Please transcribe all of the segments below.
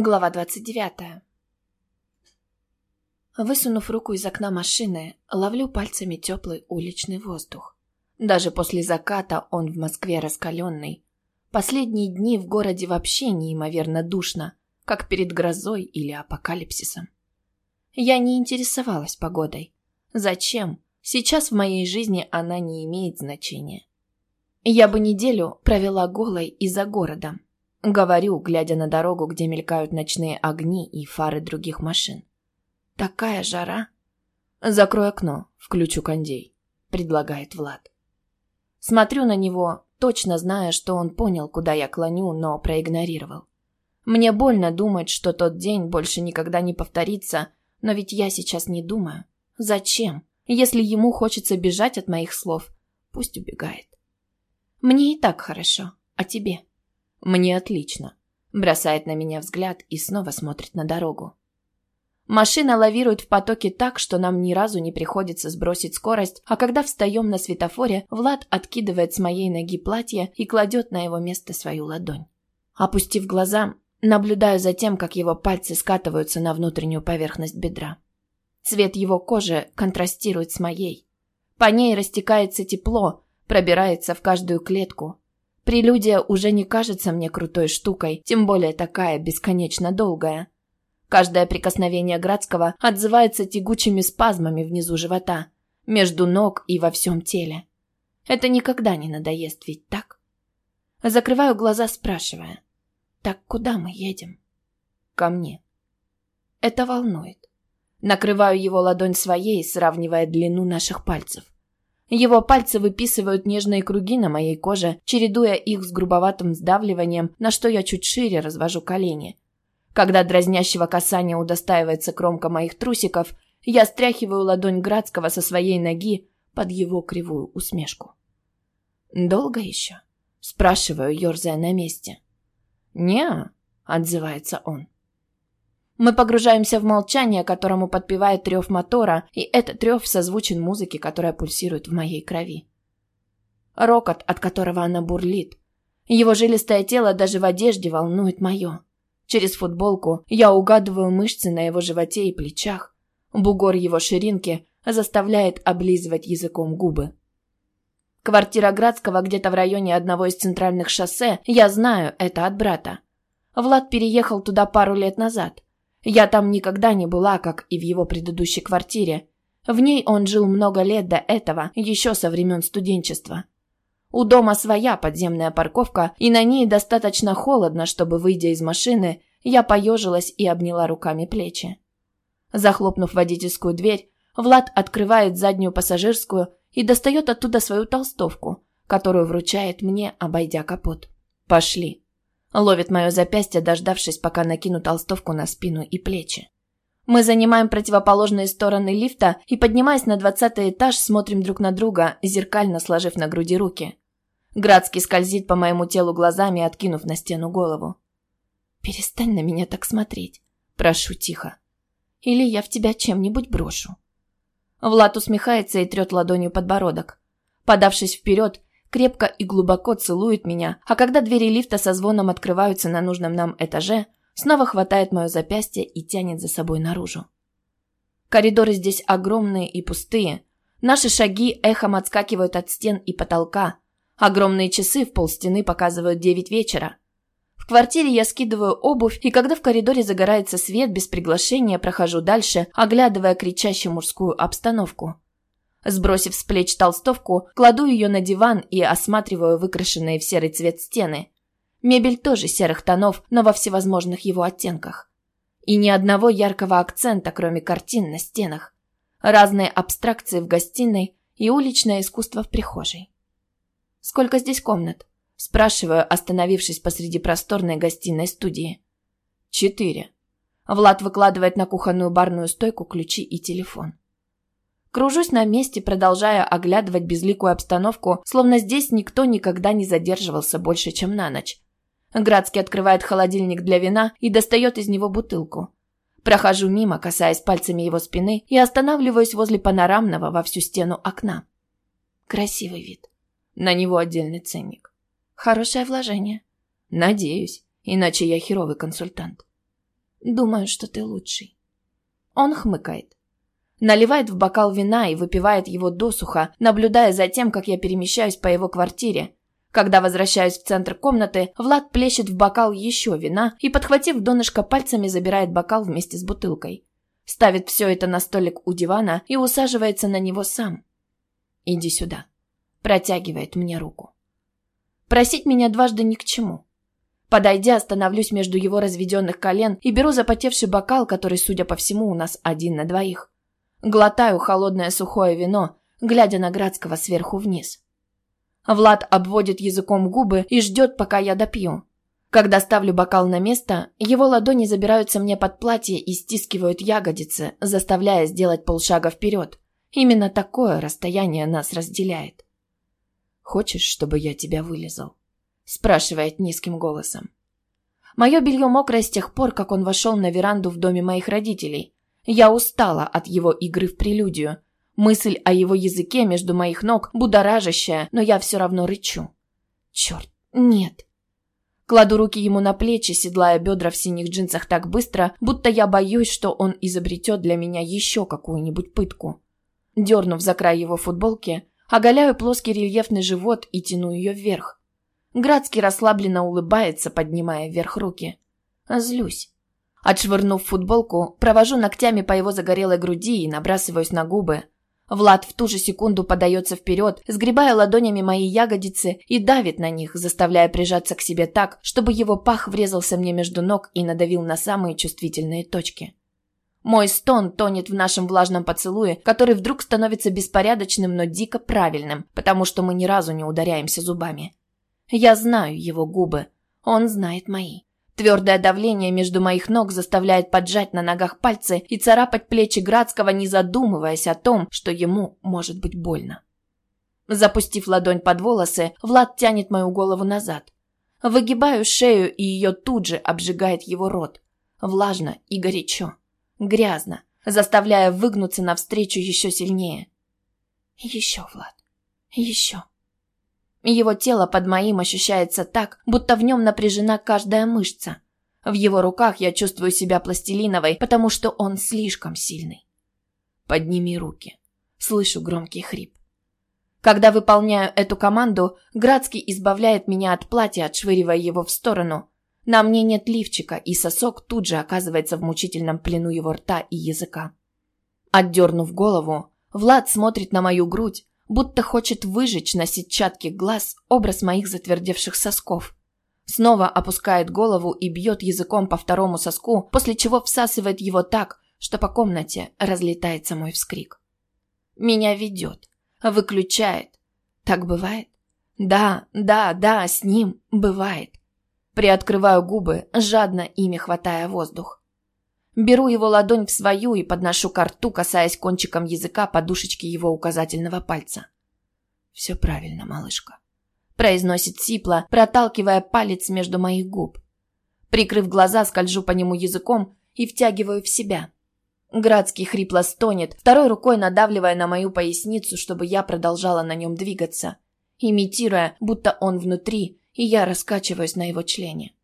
Глава 29. Высунув руку из окна машины, ловлю пальцами теплый уличный воздух. Даже после заката он в Москве раскаленный. Последние дни в городе вообще неимоверно душно, как перед грозой или апокалипсисом. Я не интересовалась погодой. Зачем? Сейчас в моей жизни она не имеет значения. Я бы неделю провела голой и за городом, Говорю, глядя на дорогу, где мелькают ночные огни и фары других машин. Такая жара. Закрой окно, включу кондей, предлагает Влад. Смотрю на него, точно зная, что он понял, куда я клоню, но проигнорировал. Мне больно думать, что тот день больше никогда не повторится, но ведь я сейчас не думаю. Зачем? Если ему хочется бежать от моих слов, пусть убегает. Мне и так хорошо, а тебе? «Мне отлично», – бросает на меня взгляд и снова смотрит на дорогу. Машина лавирует в потоке так, что нам ни разу не приходится сбросить скорость, а когда встаем на светофоре, Влад откидывает с моей ноги платье и кладет на его место свою ладонь. Опустив глаза, наблюдаю за тем, как его пальцы скатываются на внутреннюю поверхность бедра. Цвет его кожи контрастирует с моей. По ней растекается тепло, пробирается в каждую клетку, Прелюдия уже не кажется мне крутой штукой, тем более такая бесконечно долгая. Каждое прикосновение Градского отзывается тягучими спазмами внизу живота, между ног и во всем теле. Это никогда не надоест, ведь так? Закрываю глаза, спрашивая. Так куда мы едем? Ко мне. Это волнует. Накрываю его ладонь своей, сравнивая длину наших пальцев. Его пальцы выписывают нежные круги на моей коже, чередуя их с грубоватым сдавливанием, на что я чуть шире развожу колени. Когда дразнящего касания удостаивается кромка моих трусиков, я стряхиваю ладонь Градского со своей ноги под его кривую усмешку. «Долго еще?» – спрашиваю, ерзая на месте. «Не-а», отзывается он. Мы погружаемся в молчание, которому подпевает трев мотора, и этот трев созвучен музыке, которая пульсирует в моей крови. Рокот, от которого она бурлит. Его жилистое тело даже в одежде волнует мое. Через футболку я угадываю мышцы на его животе и плечах. Бугор его ширинки заставляет облизывать языком губы. Квартира Градского где-то в районе одного из центральных шоссе, я знаю, это от брата. Влад переехал туда пару лет назад. Я там никогда не была, как и в его предыдущей квартире. В ней он жил много лет до этого, еще со времен студенчества. У дома своя подземная парковка, и на ней достаточно холодно, чтобы, выйдя из машины, я поежилась и обняла руками плечи. Захлопнув водительскую дверь, Влад открывает заднюю пассажирскую и достает оттуда свою толстовку, которую вручает мне, обойдя капот. «Пошли». Ловит мое запястье, дождавшись, пока накину толстовку на спину и плечи. Мы занимаем противоположные стороны лифта и, поднимаясь на двадцатый этаж, смотрим друг на друга, зеркально сложив на груди руки. Градский скользит по моему телу глазами, откинув на стену голову. «Перестань на меня так смотреть», – прошу тихо. «Или я в тебя чем-нибудь брошу». Влад усмехается и трет ладонью подбородок. Подавшись вперед, крепко и глубоко целует меня, а когда двери лифта со звоном открываются на нужном нам этаже, снова хватает мое запястье и тянет за собой наружу. Коридоры здесь огромные и пустые. Наши шаги эхом отскакивают от стен и потолка. Огромные часы в полстены показывают девять вечера. В квартире я скидываю обувь, и когда в коридоре загорается свет, без приглашения прохожу дальше, оглядывая кричащую мужскую обстановку. Сбросив с плеч толстовку, кладу ее на диван и осматриваю выкрашенные в серый цвет стены. Мебель тоже серых тонов, но во всевозможных его оттенках. И ни одного яркого акцента, кроме картин на стенах. Разные абстракции в гостиной и уличное искусство в прихожей. «Сколько здесь комнат?» – спрашиваю, остановившись посреди просторной гостиной студии. «Четыре». Влад выкладывает на кухонную барную стойку ключи и телефон. Кружусь на месте, продолжая оглядывать безликую обстановку, словно здесь никто никогда не задерживался больше, чем на ночь. Градский открывает холодильник для вина и достает из него бутылку. Прохожу мимо, касаясь пальцами его спины, и останавливаюсь возле панорамного во всю стену окна. Красивый вид. На него отдельный ценник. Хорошее вложение. Надеюсь, иначе я херовый консультант. Думаю, что ты лучший». Он хмыкает. Наливает в бокал вина и выпивает его досуха, наблюдая за тем, как я перемещаюсь по его квартире. Когда возвращаюсь в центр комнаты, Влад плещет в бокал еще вина и, подхватив донышко пальцами, забирает бокал вместе с бутылкой. Ставит все это на столик у дивана и усаживается на него сам. «Иди сюда». Протягивает мне руку. Просить меня дважды ни к чему. Подойдя, становлюсь между его разведенных колен и беру запотевший бокал, который, судя по всему, у нас один на двоих. Глотаю холодное сухое вино, глядя на Градского сверху вниз. Влад обводит языком губы и ждет, пока я допью. Когда ставлю бокал на место, его ладони забираются мне под платье и стискивают ягодицы, заставляя сделать полшага вперед. Именно такое расстояние нас разделяет. «Хочешь, чтобы я тебя вылезал?» спрашивает низким голосом. Мое белье мокрое с тех пор, как он вошел на веранду в доме моих родителей. Я устала от его игры в прелюдию. Мысль о его языке между моих ног будоражащая, но я все равно рычу. Черт, нет. Кладу руки ему на плечи, седлая бедра в синих джинсах так быстро, будто я боюсь, что он изобретет для меня еще какую-нибудь пытку. Дернув за край его футболки, оголяю плоский рельефный живот и тяну ее вверх. Градский расслабленно улыбается, поднимая вверх руки. Злюсь. Отшвырнув футболку, провожу ногтями по его загорелой груди и набрасываюсь на губы. Влад в ту же секунду подается вперед, сгребая ладонями мои ягодицы и давит на них, заставляя прижаться к себе так, чтобы его пах врезался мне между ног и надавил на самые чувствительные точки. Мой стон тонет в нашем влажном поцелуе, который вдруг становится беспорядочным, но дико правильным, потому что мы ни разу не ударяемся зубами. Я знаю его губы. Он знает мои. Твердое давление между моих ног заставляет поджать на ногах пальцы и царапать плечи Градского, не задумываясь о том, что ему может быть больно. Запустив ладонь под волосы, Влад тянет мою голову назад. Выгибаю шею, и ее тут же обжигает его рот. Влажно и горячо. Грязно, заставляя выгнуться навстречу еще сильнее. Еще, Влад. Еще. Его тело под моим ощущается так, будто в нем напряжена каждая мышца. В его руках я чувствую себя пластилиновой, потому что он слишком сильный. Подними руки. Слышу громкий хрип. Когда выполняю эту команду, Градский избавляет меня от платья, отшвыривая его в сторону. На мне нет лифчика, и сосок тут же оказывается в мучительном плену его рта и языка. Отдернув голову, Влад смотрит на мою грудь, будто хочет выжечь на сетчатке глаз образ моих затвердевших сосков. Снова опускает голову и бьет языком по второму соску, после чего всасывает его так, что по комнате разлетается мой вскрик. Меня ведет, выключает. Так бывает? Да, да, да, с ним бывает. Приоткрываю губы, жадно ими хватая воздух. Беру его ладонь в свою и подношу к рту, касаясь кончиком языка подушечки его указательного пальца. «Все правильно, малышка», – произносит Сипла, проталкивая палец между моих губ. Прикрыв глаза, скольжу по нему языком и втягиваю в себя. Градский хрипло стонет, второй рукой надавливая на мою поясницу, чтобы я продолжала на нем двигаться, имитируя, будто он внутри, и я раскачиваюсь на его члене.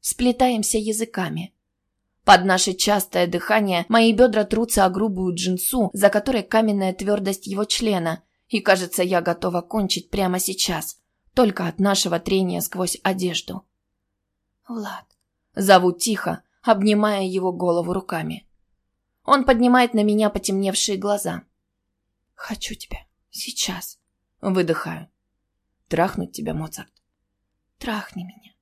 Сплетаемся языками – под наше частое дыхание мои бедра трутся о грубую джинсу, за которой каменная твердость его члена, и, кажется, я готова кончить прямо сейчас, только от нашего трения сквозь одежду. «Влад», зову тихо, обнимая его голову руками. Он поднимает на меня потемневшие глаза. «Хочу тебя. Сейчас». Выдыхаю. «Трахнуть тебя, Моцарт?» «Трахни меня».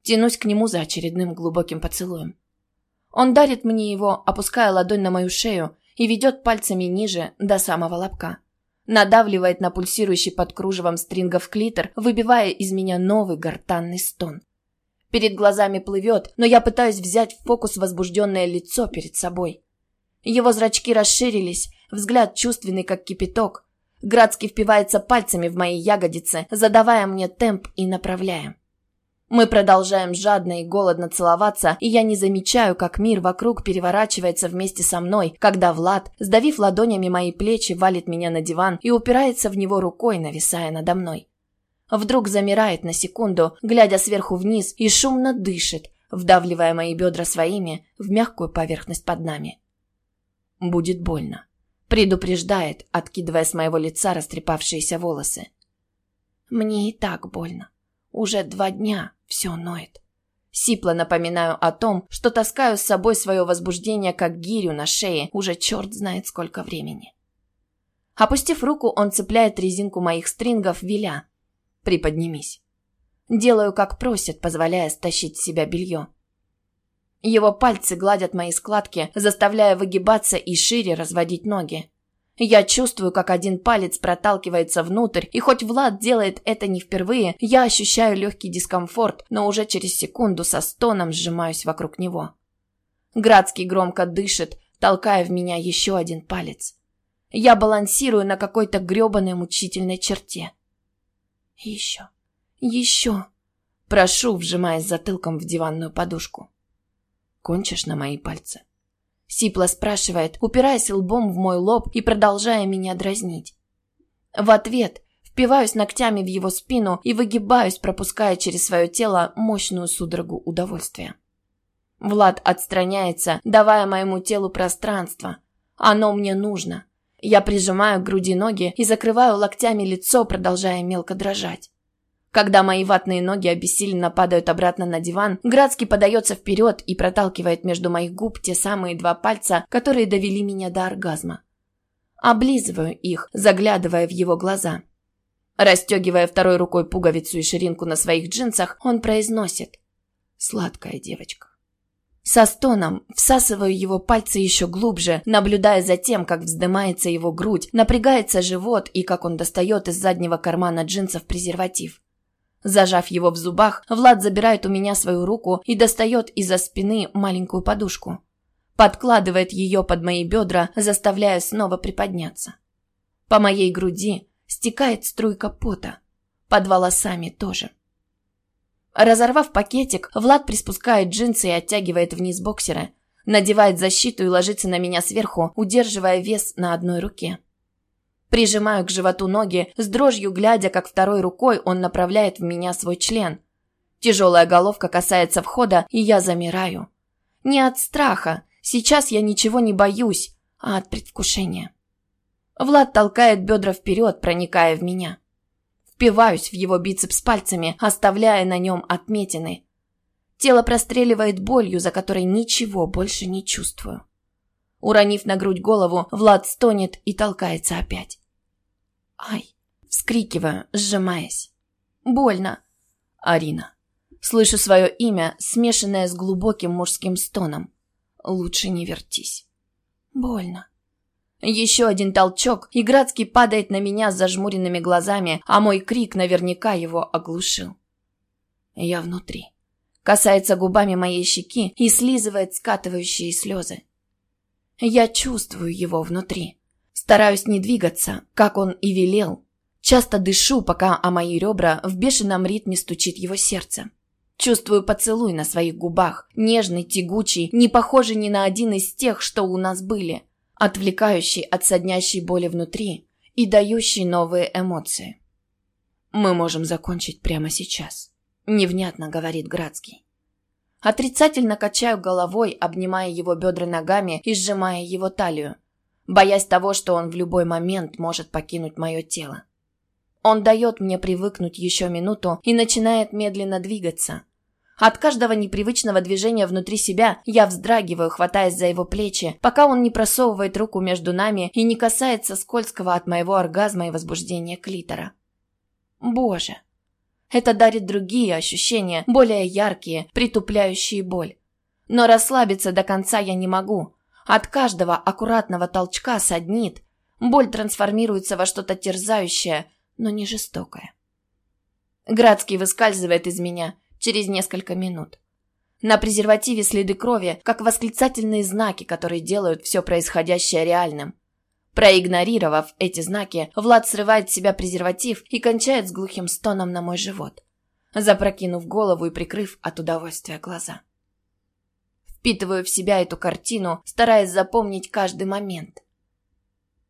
Тянусь к нему за очередным глубоким поцелуем. Он дарит мне его, опуская ладонь на мою шею и ведет пальцами ниже, до самого лобка. Надавливает на пульсирующий под кружевом стрингов клитор, выбивая из меня новый гортанный стон. Перед глазами плывет, но я пытаюсь взять в фокус возбужденное лицо перед собой. Его зрачки расширились, взгляд чувственный, как кипяток. Градский впивается пальцами в мои ягодицы, задавая мне темп и направляя. Мы продолжаем жадно и голодно целоваться, и я не замечаю, как мир вокруг переворачивается вместе со мной, когда Влад, сдавив ладонями мои плечи, валит меня на диван и упирается в него рукой, нависая надо мной. Вдруг замирает на секунду, глядя сверху вниз, и шумно дышит, вдавливая мои бедра своими в мягкую поверхность под нами. «Будет больно», — предупреждает, откидывая с моего лица растрепавшиеся волосы. «Мне и так больно. Уже два дня все ноет». Сипло напоминаю о том, что таскаю с собой свое возбуждение как гирю на шее уже черт знает сколько времени. Опустив руку, он цепляет резинку моих стрингов, веля. «Приподнимись». Делаю, как просит, позволяя стащить с себя белье. Его пальцы гладят мои складки, заставляя выгибаться и шире разводить ноги. Я чувствую, как один палец проталкивается внутрь, и хоть Влад делает это не впервые, я ощущаю легкий дискомфорт, но уже через секунду со стоном сжимаюсь вокруг него. Градский громко дышит, толкая в меня еще один палец. Я балансирую на какой-то гребаной мучительной черте. Еще, еще. Прошу, вжимаясь затылком в диванную подушку. Кончишь на мои пальцы? Сипла спрашивает, упираясь лбом в мой лоб и продолжая меня дразнить. В ответ впиваюсь ногтями в его спину и выгибаюсь, пропуская через свое тело мощную судорогу удовольствия. Влад отстраняется, давая моему телу пространство. Оно мне нужно. Я прижимаю к груди ноги и закрываю локтями лицо, продолжая мелко дрожать. Когда мои ватные ноги обессиленно падают обратно на диван, Градский подается вперед и проталкивает между моих губ те самые два пальца, которые довели меня до оргазма. Облизываю их, заглядывая в его глаза. Расстегивая второй рукой пуговицу и ширинку на своих джинсах, он произносит «Сладкая девочка». Со стоном всасываю его пальцы еще глубже, наблюдая за тем, как вздымается его грудь, напрягается живот и как он достает из заднего кармана джинсов презерватив. Зажав его в зубах, Влад забирает у меня свою руку и достает из-за спины маленькую подушку. Подкладывает ее под мои бедра, заставляя снова приподняться. По моей груди стекает струйка пота. Под волосами тоже. Разорвав пакетик, Влад приспускает джинсы и оттягивает вниз боксеры. Надевает защиту и ложится на меня сверху, удерживая вес на одной руке. Прижимаю к животу ноги, с дрожью глядя, как второй рукой он направляет в меня свой член. Тяжелая головка касается входа, и я замираю. Не от страха, сейчас я ничего не боюсь, а от предвкушения. Влад толкает бедра вперед, проникая в меня. Впиваюсь в его бицепс пальцами, оставляя на нем отметины. Тело простреливает болью, за которой ничего больше не чувствую. Уронив на грудь голову, Влад стонет и толкается опять. «Ай!» – вскрикиваю, сжимаясь. «Больно!» «Арина!» Слышу свое имя, смешанное с глубоким мужским стоном. «Лучше не вертись!» «Больно!» Еще один толчок, и Градский падает на меня с зажмуренными глазами, а мой крик наверняка его оглушил. Я внутри. Касается губами моей щеки и слизывает скатывающие слезы. Я чувствую его внутри. Стараюсь не двигаться, как он и велел. Часто дышу, пока о мои ребра в бешеном ритме стучит его сердце. Чувствую поцелуй на своих губах, нежный, тягучий, не похожий ни на один из тех, что у нас были, отвлекающий от соднящей боли внутри и дающий новые эмоции. «Мы можем закончить прямо сейчас», — невнятно говорит Градский. Отрицательно качаю головой, обнимая его бедра ногами и сжимая его талию, боясь того, что он в любой момент может покинуть мое тело. Он дает мне привыкнуть еще минуту и начинает медленно двигаться. От каждого непривычного движения внутри себя я вздрагиваю, хватаясь за его плечи, пока он не просовывает руку между нами и не касается скользкого от моего оргазма и возбуждения клитора. Боже! Это дарит другие ощущения, более яркие, притупляющие боль. Но расслабиться до конца я не могу, от каждого аккуратного толчка саднит. Боль трансформируется во что-то терзающее, но не жестокое. Градский выскальзывает из меня через несколько минут. На презервативе следы крови, как восклицательные знаки, которые делают все происходящее реальным. Проигнорировав эти знаки, Влад срывает с себя презерватив и кончает с глухим стоном на мой живот, запрокинув голову и прикрыв от удовольствия глаза. Впитываю в себя эту картину, стараясь запомнить каждый момент.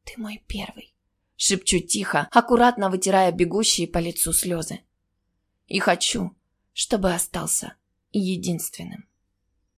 «Ты мой первый», — шепчу тихо, аккуратно вытирая бегущие по лицу слезы. «И хочу, чтобы остался единственным».